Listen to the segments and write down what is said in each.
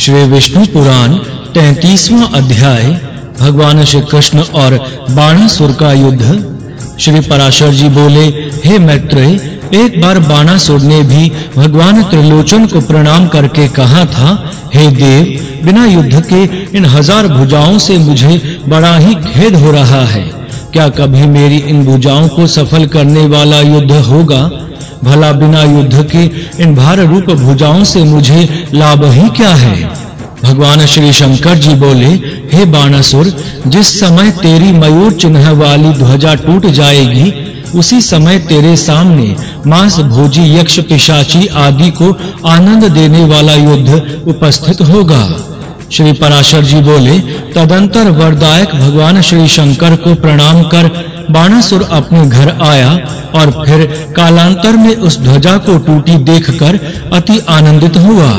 श्री विष्णु पुराण 33वां अध्याय, भगवान श्री कृष्ण और बाणासुर का युद्ध। श्री पराशर जी बोले, हे मैत्रेय, एक बार बाणासुर ने भी भगवान त्रिलोचन को प्रणाम करके कहा था, हे देव, बिना युद्ध के इन हज़ार भुजाओं से मुझे बड़ा ही खेद हो रहा है। क्या कभी मेरी इन भुजाओं को सफल करने वाला युद्ध होगा? भला बिना युद्ध के इन भार रूप भुजाओं से मुझे लाभ ही क्या है? भगवान श्री शंकर जी बोले, हे बाणासुर, जिस समय तेरी मयूर चिन्ह वाली ध्वजा टूट जाएगी, उसी समय तेरे सामने मांस भोजी, यक्ष, पिशाची आदि को आनंद देने वाला युद्ध उपस्थित होगा। श्री पराशर जी बोले, तदंतर वरदायक भगवान श्री शंकर को प्रणाम कर, बाणासुर अपने घर आया और फिर कालांतर में उस ध्वजा को टूटी देखकर अति आनंदित हुआ।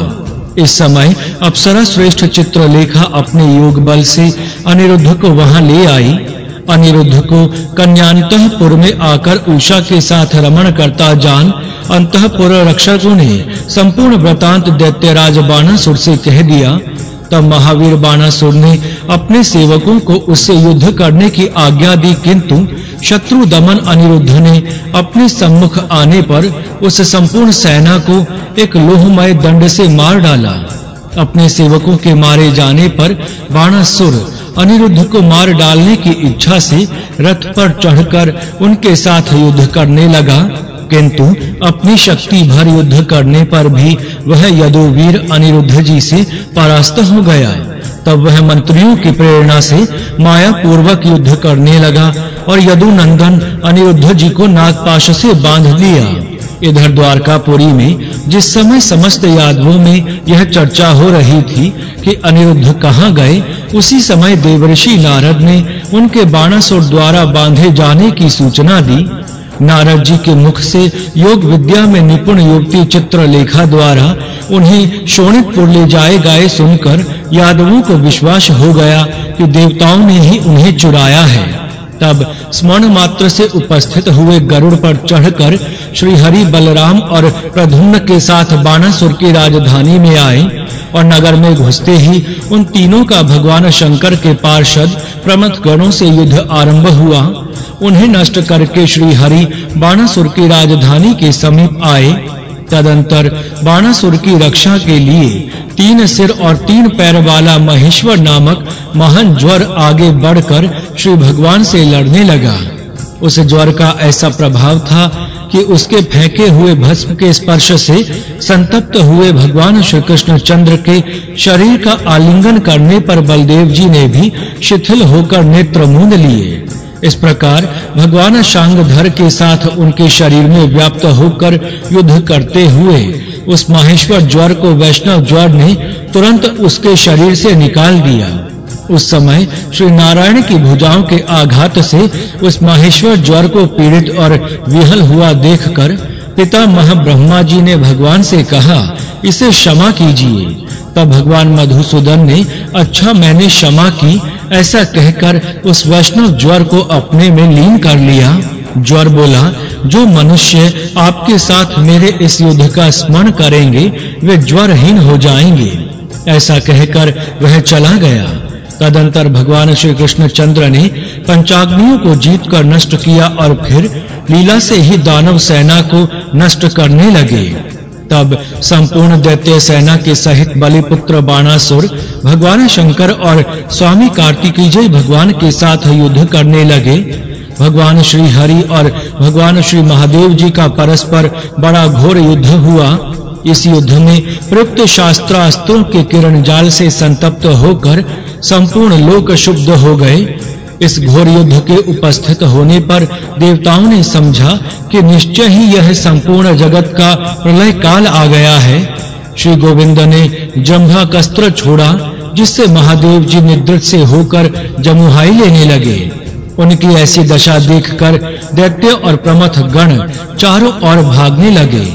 इस समय अप्सरा श्रेष्ठ चित्रलेखा अपने योग बल से अनिरुद्ध को वहाँ ले आई। अनिरुद्ध को कन्यांतपुर में आकर उषा के साथ रमण करता जान, अंतःपुर रक्षकों ने संपूर्ण वृतांत दैत्यराज बाणासुर से कह दिया तब महावीर बाणासुर ने अपने सेवकों को उससे युद्ध करने की आज्ञा दी, किंतु शत्रु दमन अनिरुद्ध ने अपने सम्मुख आने पर उस संपूर्ण सेना को एक लोहमय दंड से मार डाला। अपने सेवकों के मारे जाने पर बाणासुर अनिरुद्ध को मार डालने की इच्छा से रथ पर चढ़कर उनके साथ युद्ध करने लगा। किंतु अपनी शक्ति भर युद्ध करने पर भी वह यदुवीर अनिरुद्ध जी से परास्त हो गया। तब वह मंत्रियों की प्रेरणा से माया पूर्वक युद्ध करने लगा और यदुनंदन अनिरुद्ध जी को नागपाश से बाँध लिया। इधर द्वारकापुरी में जिस समय समस्त यादवों में यह चर्चा हो रही थी कि अनिरुद्ध कहाँ गए, उसी समय देवर्षि नारद ने उनके बाणासुर द्वारा बांधे जाने की सूचना दी। नारद जी के मुख से योग विद्या में निपुण युवती चित्रलेखा द्वारा उन्हें शोणितपुर ले जाए गए सुनकर यादवों को विश्वास हो गया कि देवताओं ने ही उन्हें चुराया है। तब स्मरण मात्र से उपस्थित हुए गरुड़ पर चढ़कर श्री हरि बलराम और प्रधुम्न के साथ बाणासुर की राजधानी में आए और नगर में घुसते ही उन तीनों का भगवान शंकर के पार्षद प्रमथ गणों से युद्ध आरंभ हुआ। उन्हें नष्ट करके श्री हरि बाणासुर की राजधानी के समीप आए। तदंतर बाणासुर की रक्षा के लिए तीन सिर और तीन पैर वाला महेश्वर नामक महान ज्वर आगे बढ़कर श्री भगवान से लड़ने लगा। उस ज्वर का ऐसा प्रभाव था कि उसके फेंके हुए भस्म के स्पर्श से संतप्त हुए भगवान श्री कृष्ण चंद्र के शरीर का आलिंगन करने पर बलदेव जी ने भी शिथिल होकर नेत्र मूंद लिए। इस प्रकार भगवान शांगधर के साथ उनके शरीर में व्याप्त होकर युद्ध करते हुए उस माहेश्वर ज्वर को वैष्णव ज्वर ने तुरंत उसके शरीर से निकाल दिया। उस समय श्री नारायण की भुजाओं के आघात से उस माहेश्वर ज्वर को पीड़ित और विहल हुआ देखकर पिता महाब्रह्मा जी ने भगवान से कहा, इसे क्षमा कीजिए। तब भगवान मधुसूदन ने अच्छा मैंने क्षमा की। ऐसा कहकर उस वैष्णव ज्वर को अपने में लीन कर लिया। ज्वर बोला, जो मनुष्य आपके साथ मेरे इस युद्ध का स्मरण करेंगे, वे ज्वरहीन हो जाएँगे। ऐसा कहकर वह चला गया। तदंतर भगवान श्री कृष्ण चंद्र ने पंचाग्नियों को जीत कर नष्ट किया और फिर लीला से ही दानव सेना को नष्ट करने लगे। तब संपूर्ण दैत्य सेना के सहित बलिपुत्र बाणासुर, भगवान शंकर और स्वामी कार्तिकेय भगवान के साथ युद्ध करने लगे। भगवान श्री हरि और भगवान श्री महादेव जी का परस्पर बड़ा घोर युद्ध हुआ। इस युद्ध में प्रयुक्त शास्त्रास्त्रों के किरण जाल से संतप्त होकर संपूर्ण लोक शुद्ध हो गए। इस घोर युद्ध के उपस्थित होने पर देवताओं ने समझा कि निश्चय ही यह संपूर्ण जगत का प्रलय काल आ गया है। श्री गोविंद ने जम्भाकस्त्र छोड़ा, जिससे महादेव जी निद्रित से होकर जमुहाई लेने लगे। उनकी ऐसी दशा देखकर दैत्य और प्रमथ गण चारों ओर भागने लगे।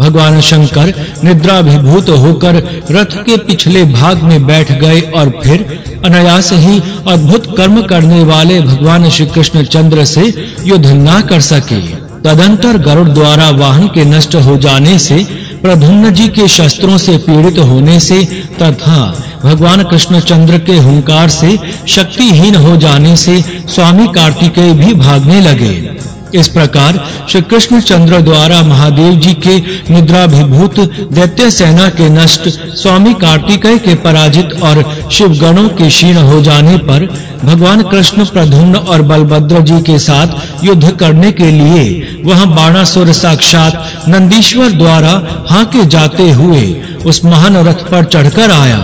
भगवान शंकर निद्राभिभूत होकर रथ के पिछले भाग में बैठ गए और फिर अनायास ही अद्भुत कर्म करने वाले भगवान श्री कृष्ण चंद्र से युद्ध न कर सके। तदंतर गरुड़ द्वारा वाहन के नष्ट हो जाने से प्रधुन्न जी के शस्त्रों से पीड़ित होने से, तथा भगवान कृष्णचंद्र के हुंकार से शक्तिहीन हो जाने से, स्वामी कार्तिकेय भी भागने लगे। इस प्रकार श्री कृष्ण चंद्र द्वारा महादेव जी के निद्राभिभूत दैत्य सेना के नष्ट स्वामी कार्तिकेय के पराजित और शिव गणों के क्षीण हो जाने पर भगवान कृष्ण प्रधुम्न और बलभद्र जी के साथ युद्ध करने के लिए वहाँ बाणासुर साक्षात नंदीश्वर द्वारा हाके जाते हुए उस महान रथ पर चढ़कर आया।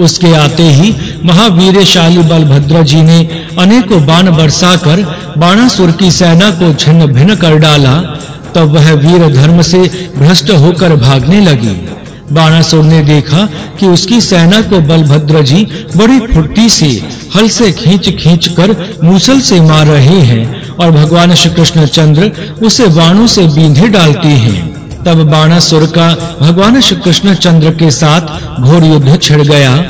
उसके आते ही महावीरशाली बलभद्र जी ने अनेकों बाण बरसाकर बाणासुर की सेना को छिन्न भिन्न कर डाला, तब वह वीर धर्म से भ्रष्ट होकर भागने लगी। बाणासुर ने देखा कि उसकी सेना को बलभद्र जी बड़ी फुर्ती से हल से खींच-खींच कर मूसल से मार रहे हैं और भगवान श्री कृष्ण चंद्र उसे बाणों से बींधे डालते हैं। तब बाणासुर का भगवान श्री कृष्ण चंद्र के साथ घोर युद्ध छिड़ गया।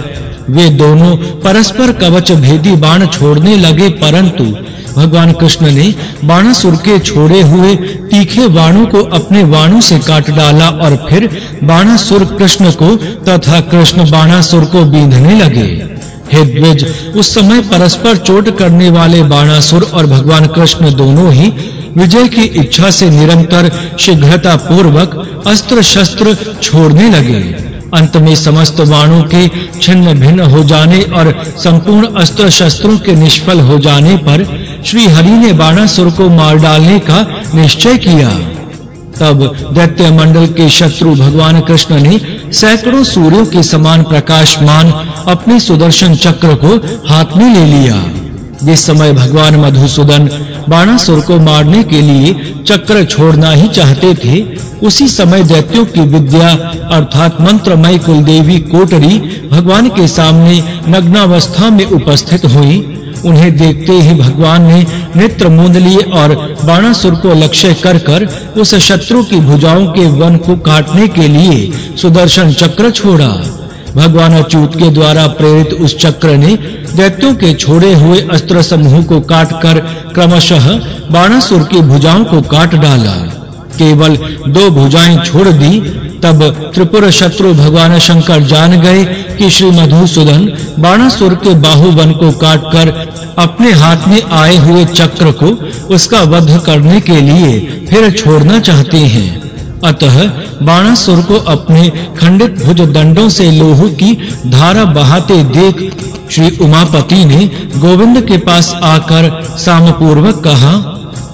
वे दोनों परस्पर कवच भेदी बाण छोड़ने लगे, परंतु भगवान कृष्ण ने बाणासुर के छोड़े हुए तीखे बाणों को अपने बाणों से काट डाला और फिर बाणासुर कृष्ण को तथा कृष्ण बाणासुर को बींधने लगे। हे द्विज, उस समय परस्पर चोट करने वाले बाणासुर और भगवान कृष्ण दोनों ही विजय की इच्छा से निरंतर शीघ्रता पूर्वक अस्त्र शस्त्र छोड़ने लगे। अंत में समस्त बाणों के छिन्न भिन्न हो जाने और संपूर्ण अस्त्र शस्त्रों के निष्फल हो जाने पर श्री हरि ने बाणासुर को मार डालने का निश्चय किया। तब दैत्य मंडल के शत्रु भगवान कृष्ण ने सैकड़ों सूर्यों के समान प्रकाशमान अपने सुदर्शन चक्र को हाथ में ले लिया। जिस समय भगवान मधुसूदन बाणासुर को मारने के लिए चक्र छोड़ना ही चाहते थे, उसी समय दैत्यों की विद्या अर्थात मंत्रमय कुलदेवी कोटरी भगवान के सामने नग्नावस्था में उपस्थित हुई। उन्हें देखते ही भगवान ने नेत्र मूंद लिए और बाणासुर को लक्ष्य कर कर उस शत्रु की भुजाओं के वन को काटने के लिए सुदर्शन चक्र छोड़ा। भगवान अच्युत के द्वारा प्रेरित उस चक्र ने दैत्यों के छोड़े हुए अस्त्र समूह को काटकर क्रमशः बाणासुर की भुजाओं को काट डाला। केवल दो भुजाएँ छोड़ दी, तब त्रिपुर शत्रु भगवान शंकर जान गए कि श्री मधुसूदन बाणासुर के बाहुबन को काटकर अपने हाथ में आए हुए चक्र को उसका वध करने के लिए फिर छोड़ना चाहते हैं। अतः बाणासुर को अपने खंडित भुज दंडों से लोह की धारा बहाते देख श्री उमापति ने गोविंद के पास आकर सामपूर्वक कहा,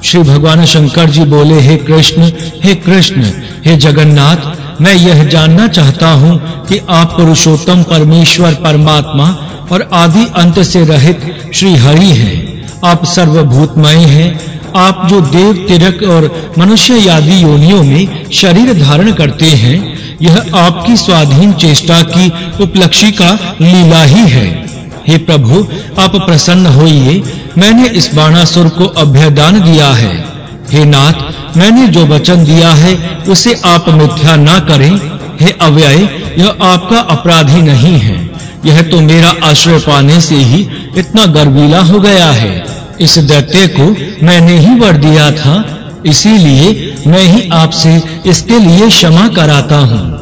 श्री भगवान शंकर जी बोले, हे कृष्ण हे कृष्ण, हे जगन्नाथ, मैं यह जानना चाहता हूँ कि आप पुरुषोत्तम परमेश्वर परमात्मा और आदि अंत से रहित श्री हरि हैं। आप सर्वभूतमय हैं आप जो देव तिरक और मनुष्य आदि योनियों में शरीर धारण करते हैं, यह आपकी स्वाधीन चेष्टा की उपलक्षी का लीला ही है। हे प्रभु, आप प्रसन्न होइए, मैंने इस बाणासुर को अभयदान दिया है। हे नाथ, मैंने जो वचन दिया है, उसे आप मिथ्या ना करें। हे अव्यय, यह आपका अपराधी नहीं है। यह तो मेरा आश्रय पाने से ही इतना गर्वीला हो गया है। इस दैत्य को मैंने ही वर दिया था, इसीलिए मैं ही आपसे इसके लिए क्षमा कराता हूँ।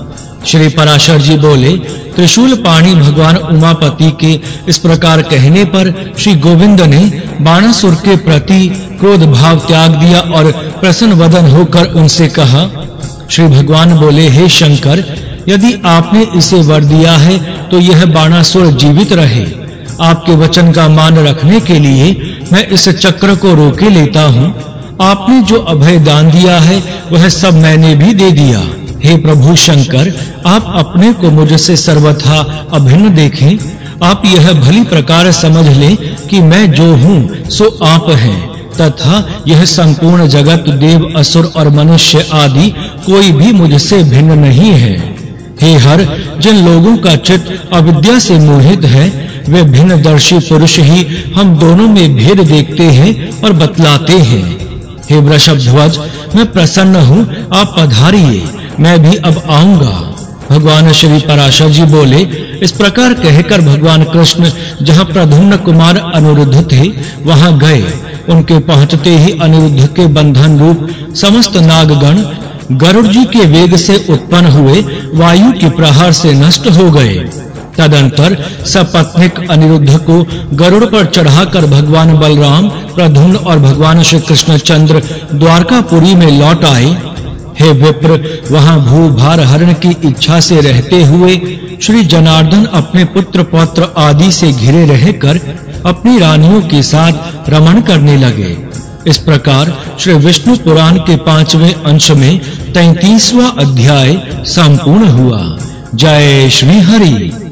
श्री पराशर जी बोले, त्रिशूल पाणी भगवान उमापति के इस प्रकार कहने पर श्री गोविंद ने बाणासुर के प्रति क्रोध भाव त्याग दिया और प्रसन्न वदन होकर उनसे कहा, श्री भगवान बोले, हे शंकर, यदि आपने इसे वर दिया है तो यह बाणासुर जीवित रहे। आपके वचन का मान रखने के लिए मैं इस चक्र को रोके लेता हूँ। आपने जो अभय दान दिया है, वह सब मैंने भी दे दिया। हे प्रभु शंकर, आप अपने को मुझसे सर्वथा अभिन्न देखें। आप यह भली प्रकार समझ लें कि मैं जो हूँ, सो आप हैं। तथा यह संपूर्ण जगत, देव, असुर और मनुष्य आदि कोई भी मुझसे भिन्न नहीं है। हे हर, जिन लोगों का चित्त अविद्या से मोहित है वे भिन्न दर्शी पुरुष ही हम दोनों में भेद देखते हैं और बतलाते हैं। हे वृषभ ध्वज, मैं प्रसन्न हूँ, आप पधारिए, मैं भी अब आऊँगा। भगवान श्री पराशर जी बोले, इस प्रकार कहकर भगवान कृष्ण जहाँ प्रधुम्न कुमार अनिरुद्ध थे, वहाँ गए। उनके पहुँचते ही अनिरुद्ध के बंधन रूप समस्त नागगण गरुड़ जी के वेग से उत्पन्न हुए, वायु के प्रहार से नष्ट हो गए। तदंतर सपत्निक अनिरुद्ध को गरुड़ पर चढ़ाकर भगवान बलराम प्रद्युम्न और भगवान श्री कृष्णचंद्र द्वारकापुरी में लौट आए। हे विप्र, वहाँ भूभार हरण की इच्छा से रहते हुए श्री जनार्दन अपने पुत्र पौत्र आदि से घिरे रहकर अपनी रानियों के साथ रमण करने लगे। इस प्रकार श्री विष्णु पुराण के पाँचवें अंश में 33वां अध्याय संपूर्ण हुआ। जय श्री हरि।